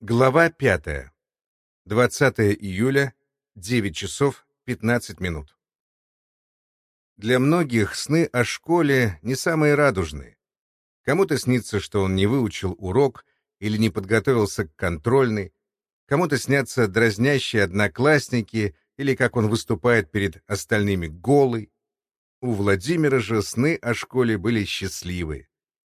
Глава 5. 20 июля, 9 часов 15 минут. Для многих сны о школе не самые радужные. Кому-то снится, что он не выучил урок или не подготовился к контрольной, кому-то снятся дразнящие одноклассники или как он выступает перед остальными голый. У Владимира же сны о школе были счастливые.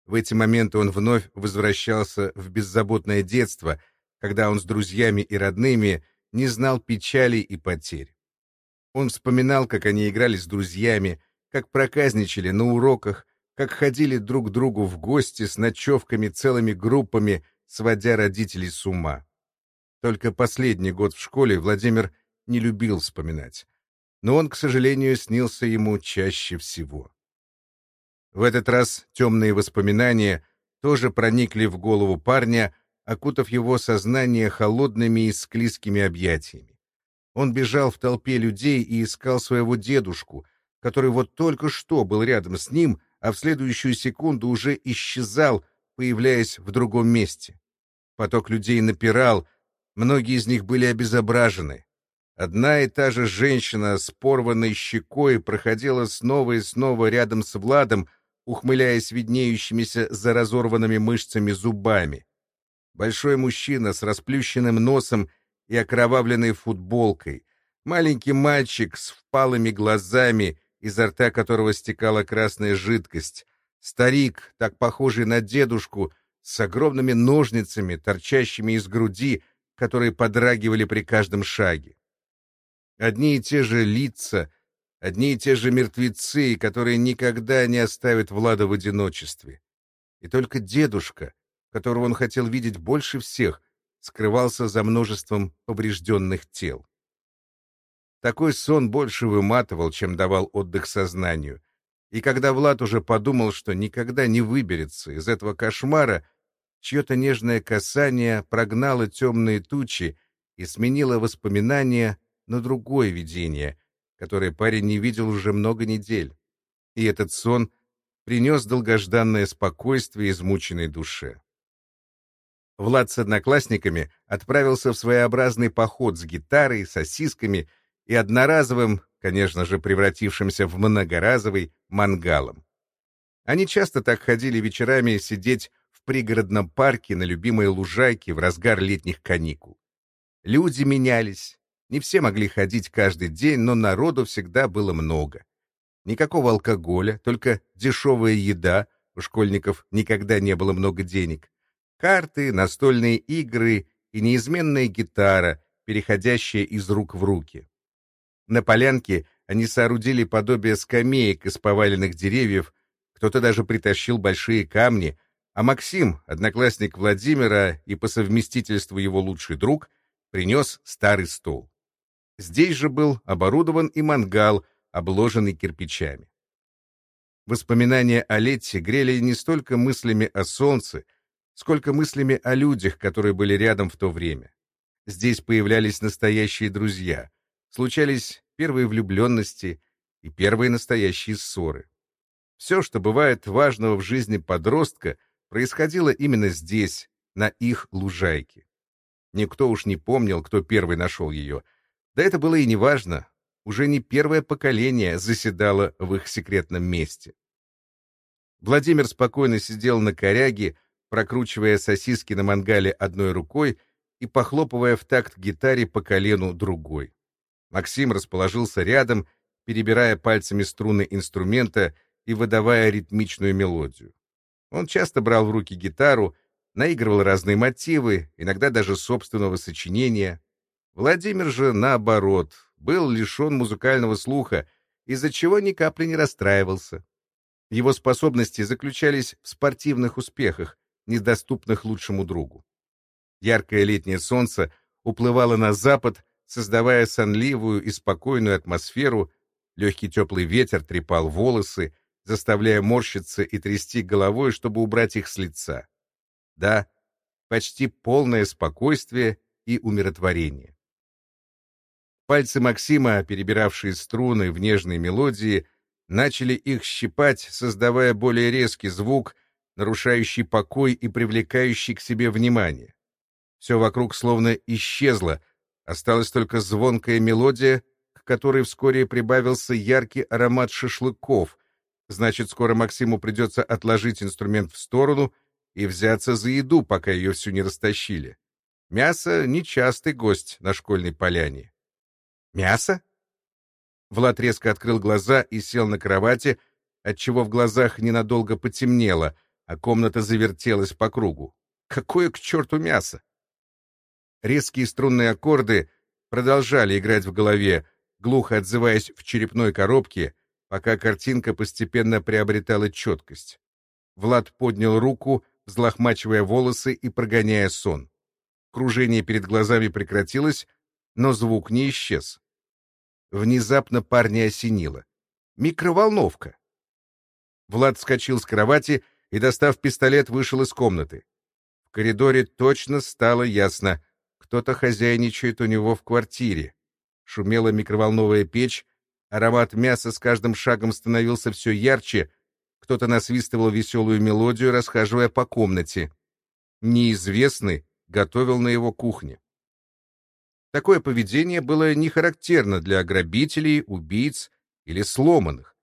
В эти моменты он вновь возвращался в беззаботное детство — когда он с друзьями и родными не знал печали и потерь. Он вспоминал, как они играли с друзьями, как проказничали на уроках, как ходили друг к другу в гости с ночевками целыми группами, сводя родителей с ума. Только последний год в школе Владимир не любил вспоминать, но он, к сожалению, снился ему чаще всего. В этот раз темные воспоминания тоже проникли в голову парня, окутав его сознание холодными и склизкими объятиями. Он бежал в толпе людей и искал своего дедушку, который вот только что был рядом с ним, а в следующую секунду уже исчезал, появляясь в другом месте. Поток людей напирал, многие из них были обезображены. Одна и та же женщина с порванной щекой проходила снова и снова рядом с Владом, ухмыляясь виднеющимися за разорванными мышцами зубами. Большой мужчина с расплющенным носом и окровавленной футболкой. Маленький мальчик с впалыми глазами, изо рта которого стекала красная жидкость. Старик, так похожий на дедушку, с огромными ножницами, торчащими из груди, которые подрагивали при каждом шаге. Одни и те же лица, одни и те же мертвецы, которые никогда не оставят Влада в одиночестве. И только дедушка — которого он хотел видеть больше всех, скрывался за множеством поврежденных тел. Такой сон больше выматывал, чем давал отдых сознанию. И когда Влад уже подумал, что никогда не выберется из этого кошмара, чье-то нежное касание прогнало темные тучи и сменило воспоминания на другое видение, которое парень не видел уже много недель. И этот сон принес долгожданное спокойствие измученной душе. Влад с одноклассниками отправился в своеобразный поход с гитарой, сосисками и одноразовым, конечно же, превратившимся в многоразовый, мангалом. Они часто так ходили вечерами сидеть в пригородном парке на любимой лужайке в разгар летних каникул. Люди менялись. Не все могли ходить каждый день, но народу всегда было много. Никакого алкоголя, только дешевая еда, у школьников никогда не было много денег карты, настольные игры и неизменная гитара, переходящая из рук в руки. На полянке они соорудили подобие скамеек из поваленных деревьев, кто-то даже притащил большие камни, а Максим, одноклассник Владимира и по совместительству его лучший друг, принес старый стол. Здесь же был оборудован и мангал, обложенный кирпичами. Воспоминания о Летте грели не столько мыслями о солнце, сколько мыслями о людях, которые были рядом в то время. Здесь появлялись настоящие друзья, случались первые влюбленности и первые настоящие ссоры. Все, что бывает важного в жизни подростка, происходило именно здесь, на их лужайке. Никто уж не помнил, кто первый нашел ее. Да это было и не важно. Уже не первое поколение заседало в их секретном месте. Владимир спокойно сидел на коряге, прокручивая сосиски на мангале одной рукой и похлопывая в такт гитаре по колену другой. Максим расположился рядом, перебирая пальцами струны инструмента и выдавая ритмичную мелодию. Он часто брал в руки гитару, наигрывал разные мотивы, иногда даже собственного сочинения. Владимир же, наоборот, был лишен музыкального слуха, из-за чего ни капли не расстраивался. Его способности заключались в спортивных успехах, недоступных лучшему другу. Яркое летнее солнце уплывало на запад, создавая сонливую и спокойную атмосферу, легкий теплый ветер трепал волосы, заставляя морщиться и трясти головой, чтобы убрать их с лица. Да, почти полное спокойствие и умиротворение. Пальцы Максима, перебиравшие струны в нежной мелодии, начали их щипать, создавая более резкий звук, нарушающий покой и привлекающий к себе внимание. Все вокруг словно исчезло, осталась только звонкая мелодия, к которой вскоре прибавился яркий аромат шашлыков. Значит, скоро Максиму придется отложить инструмент в сторону и взяться за еду, пока ее всю не растащили. Мясо — нечастый гость на школьной поляне. «Мясо?» Влад резко открыл глаза и сел на кровати, отчего в глазах ненадолго потемнело, а комната завертелась по кругу. Какое к черту мясо? Резкие струнные аккорды продолжали играть в голове, глухо отзываясь в черепной коробке, пока картинка постепенно приобретала четкость. Влад поднял руку, взлохмачивая волосы и прогоняя сон. Кружение перед глазами прекратилось, но звук не исчез. Внезапно парня осенило. Микроволновка. Влад вскочил с кровати и, достав пистолет, вышел из комнаты. В коридоре точно стало ясно. Кто-то хозяйничает у него в квартире. Шумела микроволновая печь, аромат мяса с каждым шагом становился все ярче, кто-то насвистывал веселую мелодию, расхаживая по комнате. Неизвестный готовил на его кухне. Такое поведение было не характерно для грабителей, убийц или сломанных.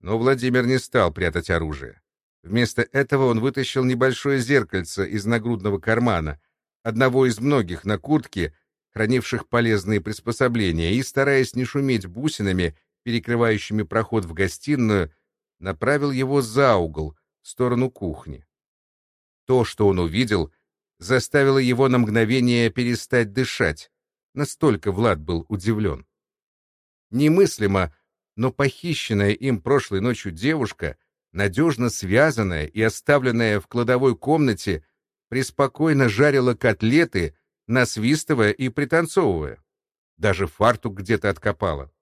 Но Владимир не стал прятать оружие. Вместо этого он вытащил небольшое зеркальце из нагрудного кармана, одного из многих на куртке, хранивших полезные приспособления, и, стараясь не шуметь бусинами, перекрывающими проход в гостиную, направил его за угол, в сторону кухни. То, что он увидел, заставило его на мгновение перестать дышать. Настолько Влад был удивлен. Немыслимо, но похищенная им прошлой ночью девушка, надежно связанная и оставленная в кладовой комнате, преспокойно жарила котлеты, насвистывая и пританцовывая. Даже фартук где-то откопала.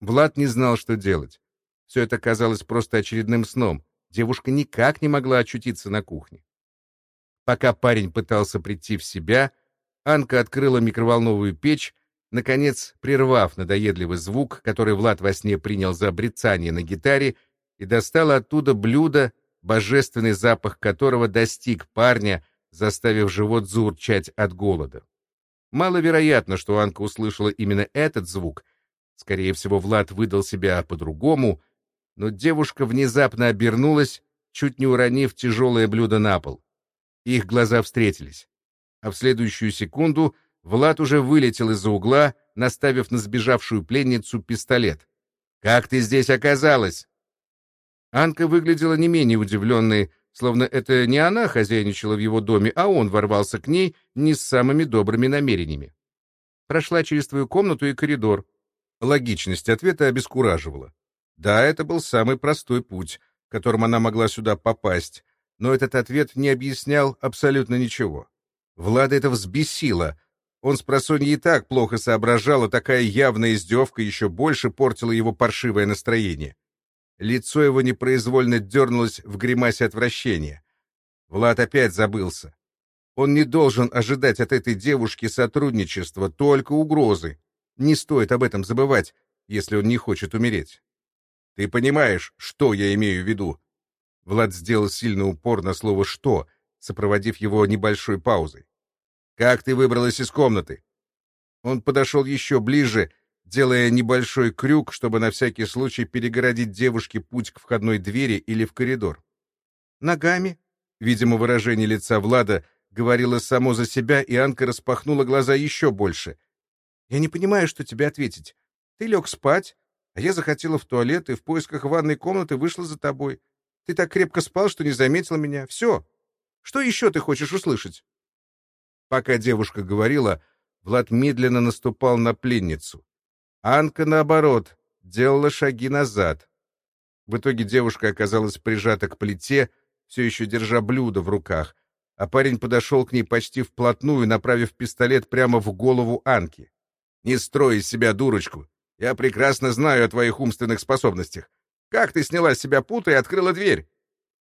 Влад не знал, что делать. Все это казалось просто очередным сном. Девушка никак не могла очутиться на кухне. Пока парень пытался прийти в себя, Анка открыла микроволновую печь, наконец прервав надоедливый звук, который Влад во сне принял за брецание на гитаре, и достала оттуда блюдо, божественный запах которого достиг парня, заставив живот заурчать от голода. Маловероятно, что Анка услышала именно этот звук. Скорее всего, Влад выдал себя по-другому, но девушка внезапно обернулась, чуть не уронив тяжелое блюдо на пол. Их глаза встретились а в следующую секунду Влад уже вылетел из-за угла, наставив на сбежавшую пленницу пистолет. «Как ты здесь оказалась?» Анка выглядела не менее удивленной, словно это не она хозяйничала в его доме, а он ворвался к ней не с самыми добрыми намерениями. Прошла через твою комнату и коридор. Логичность ответа обескураживала. Да, это был самый простой путь, которым она могла сюда попасть, но этот ответ не объяснял абсолютно ничего. Влада это взбесило. Он с просонья и так плохо соображал, а такая явная издевка еще больше портила его паршивое настроение. Лицо его непроизвольно дернулось в гримасе отвращения. Влад опять забылся. Он не должен ожидать от этой девушки сотрудничества, только угрозы. Не стоит об этом забывать, если он не хочет умереть. Ты понимаешь, что я имею в виду? Влад сделал сильный упор на слово «что», сопроводив его небольшой паузой. «Как ты выбралась из комнаты?» Он подошел еще ближе, делая небольшой крюк, чтобы на всякий случай перегородить девушке путь к входной двери или в коридор. «Ногами?» Видимо, выражение лица Влада говорило само за себя, и Анка распахнула глаза еще больше. «Я не понимаю, что тебе ответить. Ты лег спать, а я захотела в туалет и в поисках ванной комнаты вышла за тобой. Ты так крепко спал, что не заметил меня. Все, что еще ты хочешь услышать?» Пока девушка говорила, Влад медленно наступал на пленницу. Анка, наоборот, делала шаги назад. В итоге девушка оказалась прижата к плите, все еще держа блюдо в руках, а парень подошел к ней почти вплотную, направив пистолет прямо в голову Анки. «Не строй из себя дурочку. Я прекрасно знаю о твоих умственных способностях. Как ты сняла с себя путы и открыла дверь?»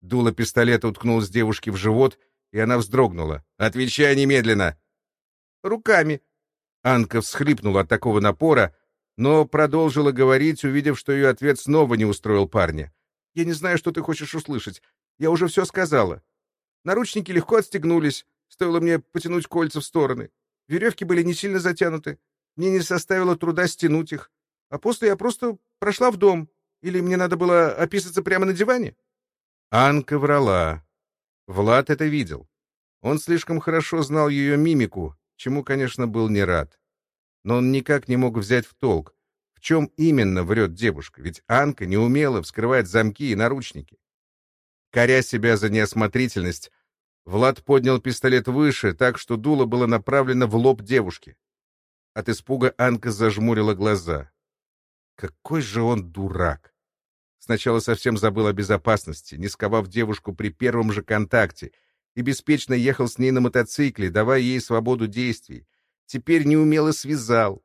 Дуло пистолета уткнулось девушке в живот, и она вздрогнула. «Отвечай немедленно!» «Руками!» Анка всхлипнула от такого напора, но продолжила говорить, увидев, что ее ответ снова не устроил парня. «Я не знаю, что ты хочешь услышать. Я уже все сказала. Наручники легко отстегнулись. Стоило мне потянуть кольца в стороны. Веревки были не сильно затянуты. Мне не составило труда стянуть их. А после я просто прошла в дом. Или мне надо было описаться прямо на диване?» Анка врала. Влад это видел. Он слишком хорошо знал ее мимику, чему, конечно, был не рад. Но он никак не мог взять в толк, в чем именно врет девушка, ведь Анка не умела вскрывать замки и наручники. Коря себя за неосмотрительность, Влад поднял пистолет выше, так что дуло было направлено в лоб девушки. От испуга Анка зажмурила глаза. Какой же он дурак! Сначала совсем забыл о безопасности, не сковав девушку при первом же контакте, и беспечно ехал с ней на мотоцикле, давая ей свободу действий. Теперь неумело связал.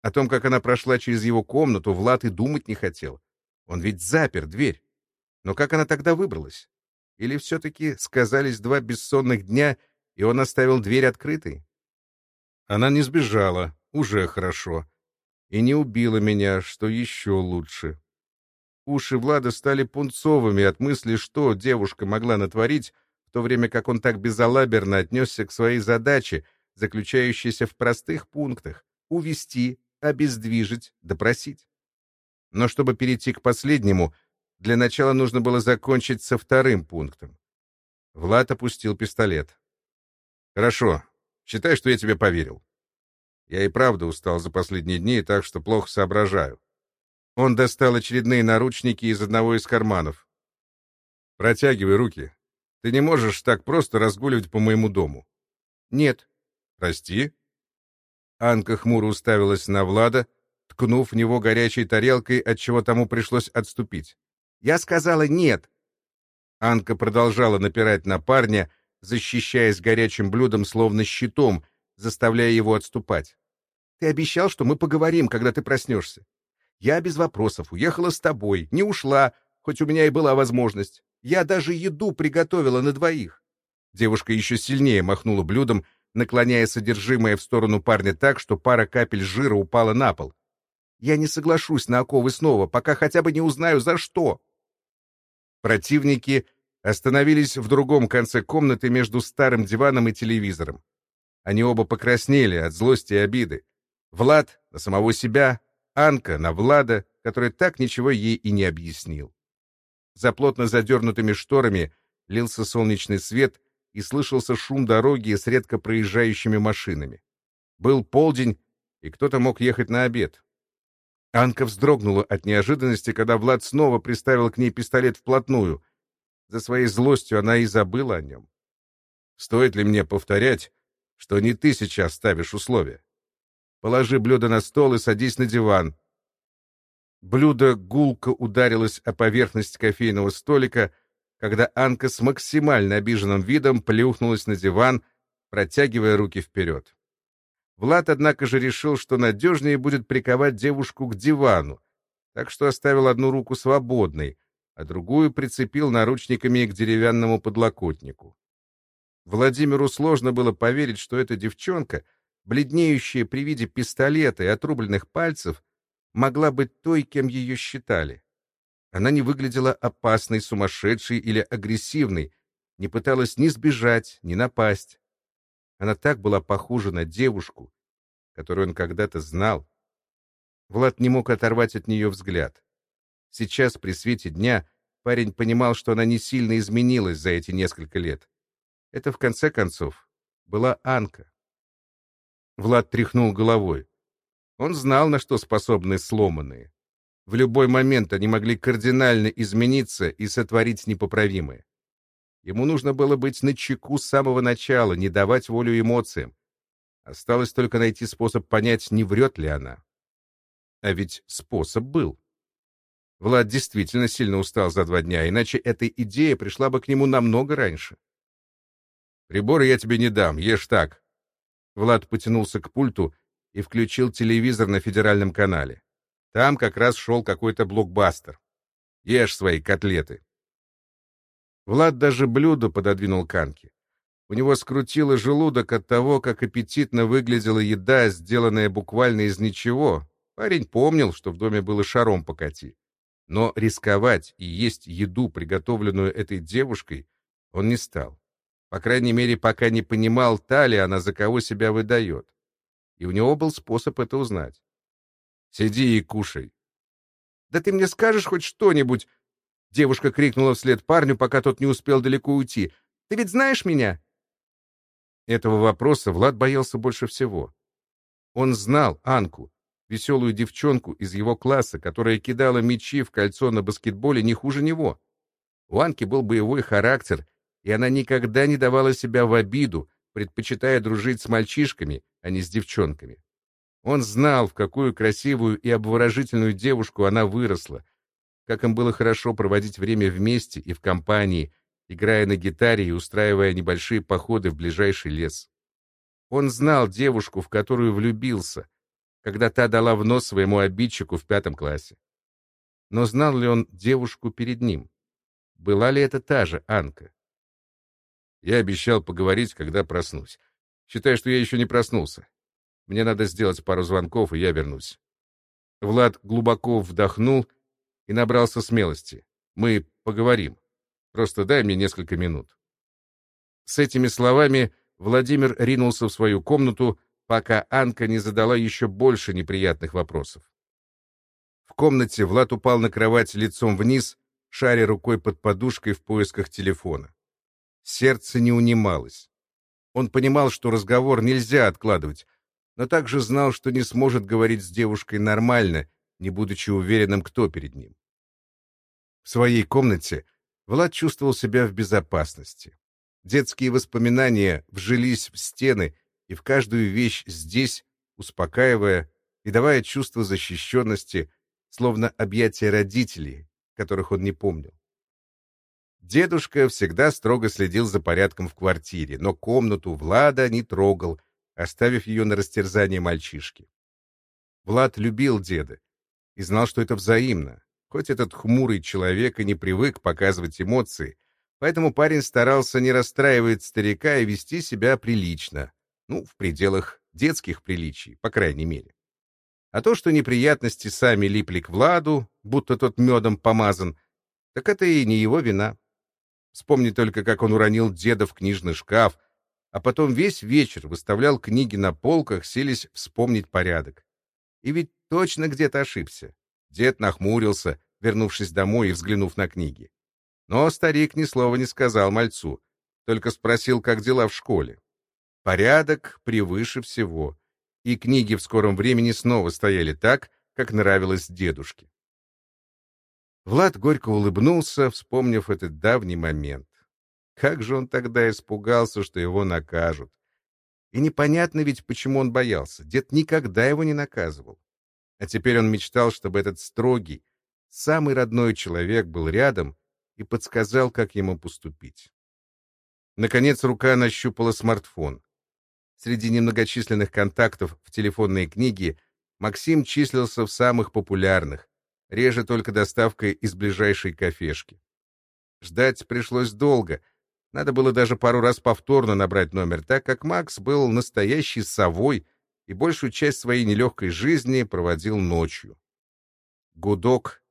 О том, как она прошла через его комнату, Влад и думать не хотел. Он ведь запер дверь. Но как она тогда выбралась? Или все-таки сказались два бессонных дня, и он оставил дверь открытой? Она не сбежала, уже хорошо. И не убила меня, что еще лучше. Уши Влада стали пунцовыми от мысли, что девушка могла натворить, в то время как он так безалаберно отнесся к своей задаче, заключающейся в простых пунктах — увести, обездвижить, допросить. Но чтобы перейти к последнему, для начала нужно было закончить со вторым пунктом. Влад опустил пистолет. «Хорошо. Считай, что я тебе поверил. Я и правда устал за последние дни, так что плохо соображаю». Он достал очередные наручники из одного из карманов. «Протягивай руки. Ты не можешь так просто разгуливать по моему дому». «Нет». «Прости?» Анка хмуро уставилась на Влада, ткнув в него горячей тарелкой, отчего тому пришлось отступить. Я сказала «нет». Анка продолжала напирать на парня, защищаясь горячим блюдом словно щитом, заставляя его отступать. «Ты обещал, что мы поговорим, когда ты проснешься. Я без вопросов уехала с тобой, не ушла, хоть у меня и была возможность. Я даже еду приготовила на двоих». Девушка еще сильнее махнула блюдом, наклоняя содержимое в сторону парня так, что пара капель жира упала на пол. «Я не соглашусь на оковы снова, пока хотя бы не узнаю, за что». Противники остановились в другом конце комнаты между старым диваном и телевизором. Они оба покраснели от злости и обиды. Влад на самого себя, Анка на Влада, который так ничего ей и не объяснил. За плотно задернутыми шторами лился солнечный свет и слышался шум дороги с редко проезжающими машинами. Был полдень, и кто-то мог ехать на обед. Анка вздрогнула от неожиданности, когда Влад снова приставил к ней пистолет вплотную. За своей злостью она и забыла о нем. «Стоит ли мне повторять, что не ты сейчас ставишь условия? Положи блюдо на стол и садись на диван». Блюдо гулко ударилось о поверхность кофейного столика, когда Анка с максимально обиженным видом плюхнулась на диван, протягивая руки вперед. Влад, однако же, решил, что надежнее будет приковать девушку к дивану, так что оставил одну руку свободной, а другую прицепил наручниками к деревянному подлокотнику. Владимиру сложно было поверить, что эта девчонка, бледнеющая при виде пистолета и отрубленных пальцев, могла быть той, кем ее считали. Она не выглядела опасной, сумасшедшей или агрессивной, не пыталась ни сбежать, ни напасть. Она так была похожа на девушку, которую он когда-то знал. Влад не мог оторвать от нее взгляд. Сейчас, при свете дня, парень понимал, что она не сильно изменилась за эти несколько лет. Это, в конце концов, была Анка. Влад тряхнул головой. Он знал, на что способны сломанные. В любой момент они могли кардинально измениться и сотворить непоправимое. Ему нужно было быть начеку с самого начала, не давать волю эмоциям. Осталось только найти способ понять, не врет ли она. А ведь способ был. Влад действительно сильно устал за два дня, иначе эта идея пришла бы к нему намного раньше. «Приборы я тебе не дам, ешь так». Влад потянулся к пульту и включил телевизор на федеральном канале. Там как раз шел какой-то блокбастер. Ешь свои котлеты. Влад даже блюдо пододвинул Канке. У него скрутило желудок от того, как аппетитно выглядела еда, сделанная буквально из ничего. Парень помнил, что в доме было шаром покати. Но рисковать и есть еду, приготовленную этой девушкой, он не стал. По крайней мере, пока не понимал, та ли она за кого себя выдает. И у него был способ это узнать. «Сиди и кушай». «Да ты мне скажешь хоть что-нибудь?» Девушка крикнула вслед парню, пока тот не успел далеко уйти. «Ты ведь знаешь меня?» Этого вопроса Влад боялся больше всего. Он знал Анку, веселую девчонку из его класса, которая кидала мячи в кольцо на баскетболе не хуже него. У Анки был боевой характер, и она никогда не давала себя в обиду, предпочитая дружить с мальчишками, а не с девчонками. Он знал, в какую красивую и обворожительную девушку она выросла, как им было хорошо проводить время вместе и в компании, играя на гитаре и устраивая небольшие походы в ближайший лес. Он знал девушку, в которую влюбился, когда та дала в нос своему обидчику в пятом классе. Но знал ли он девушку перед ним? Была ли это та же Анка? Я обещал поговорить, когда проснусь. Считай, что я еще не проснулся. Мне надо сделать пару звонков, и я вернусь. Влад глубоко вдохнул и набрался смелости. Мы поговорим. Просто дай мне несколько минут. С этими словами Владимир ринулся в свою комнату, пока Анка не задала еще больше неприятных вопросов. В комнате Влад упал на кровать лицом вниз, шаря рукой под подушкой в поисках телефона. Сердце не унималось. Он понимал, что разговор нельзя откладывать, но также знал, что не сможет говорить с девушкой нормально, не будучи уверенным, кто перед ним. В своей комнате Влад чувствовал себя в безопасности. Детские воспоминания вжились в стены и в каждую вещь здесь, успокаивая и давая чувство защищенности, словно объятия родителей, которых он не помнил. Дедушка всегда строго следил за порядком в квартире, но комнату Влада не трогал, оставив ее на растерзание мальчишки. Влад любил деда и знал, что это взаимно. Хоть этот хмурый человек и не привык показывать эмоции, поэтому парень старался не расстраивать старика и вести себя прилично. Ну, в пределах детских приличий, по крайней мере. А то, что неприятности сами липли к Владу, будто тот медом помазан, так это и не его вина. Вспомни только, как он уронил деда в книжный шкаф, а потом весь вечер выставлял книги на полках, селись вспомнить порядок. И ведь точно где-то ошибся. Дед нахмурился, вернувшись домой и взглянув на книги. Но старик ни слова не сказал мальцу, только спросил, как дела в школе. Порядок превыше всего, и книги в скором времени снова стояли так, как нравилось дедушке. Влад горько улыбнулся, вспомнив этот давний момент. Как же он тогда испугался, что его накажут. И непонятно ведь, почему он боялся. Дед никогда его не наказывал. А теперь он мечтал, чтобы этот строгий, Самый родной человек был рядом и подсказал, как ему поступить. Наконец рука нащупала смартфон. Среди немногочисленных контактов в телефонной книге Максим числился в самых популярных, реже только доставкой из ближайшей кафешки. Ждать пришлось долго. Надо было даже пару раз повторно набрать номер, так как Макс был настоящей совой и большую часть своей нелегкой жизни проводил ночью. Гудок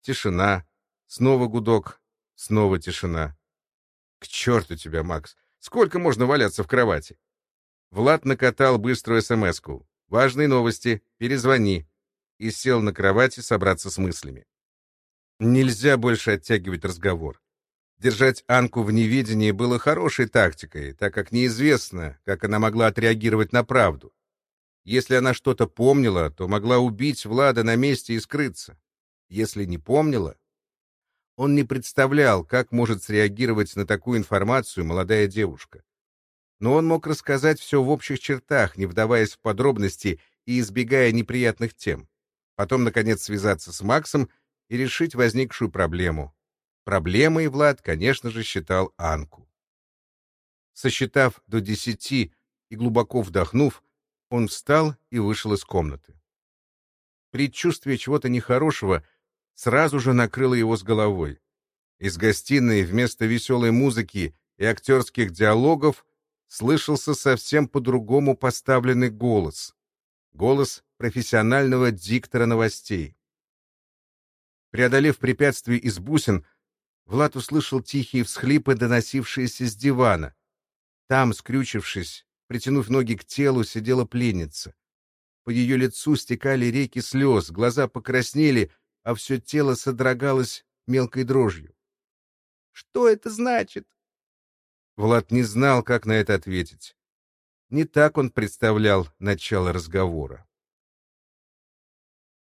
Тишина. Снова гудок. Снова тишина. К черту тебя, Макс. Сколько можно валяться в кровати? Влад накатал быструю смс-ку. Важные новости. Перезвони. И сел на кровати собраться с мыслями. Нельзя больше оттягивать разговор. Держать Анку в неведении было хорошей тактикой, так как неизвестно, как она могла отреагировать на правду. Если она что-то помнила, то могла убить Влада на месте и скрыться если не помнила. Он не представлял, как может среагировать на такую информацию молодая девушка. Но он мог рассказать все в общих чертах, не вдаваясь в подробности и избегая неприятных тем. Потом, наконец, связаться с Максом и решить возникшую проблему. Проблемой Влад, конечно же, считал Анку. Сосчитав до десяти и глубоко вдохнув, он встал и вышел из комнаты. Предчувствие чего-то нехорошего — сразу же накрыло его с головой. Из гостиной вместо веселой музыки и актерских диалогов слышался совсем по-другому поставленный голос. Голос профессионального диктора новостей. Преодолев препятствие из бусин, Влад услышал тихие всхлипы, доносившиеся с дивана. Там, скрючившись, притянув ноги к телу, сидела пленница. По ее лицу стекали реки слез, глаза покраснели, а все тело содрогалось мелкой дрожью. «Что это значит?» Влад не знал, как на это ответить. Не так он представлял начало разговора.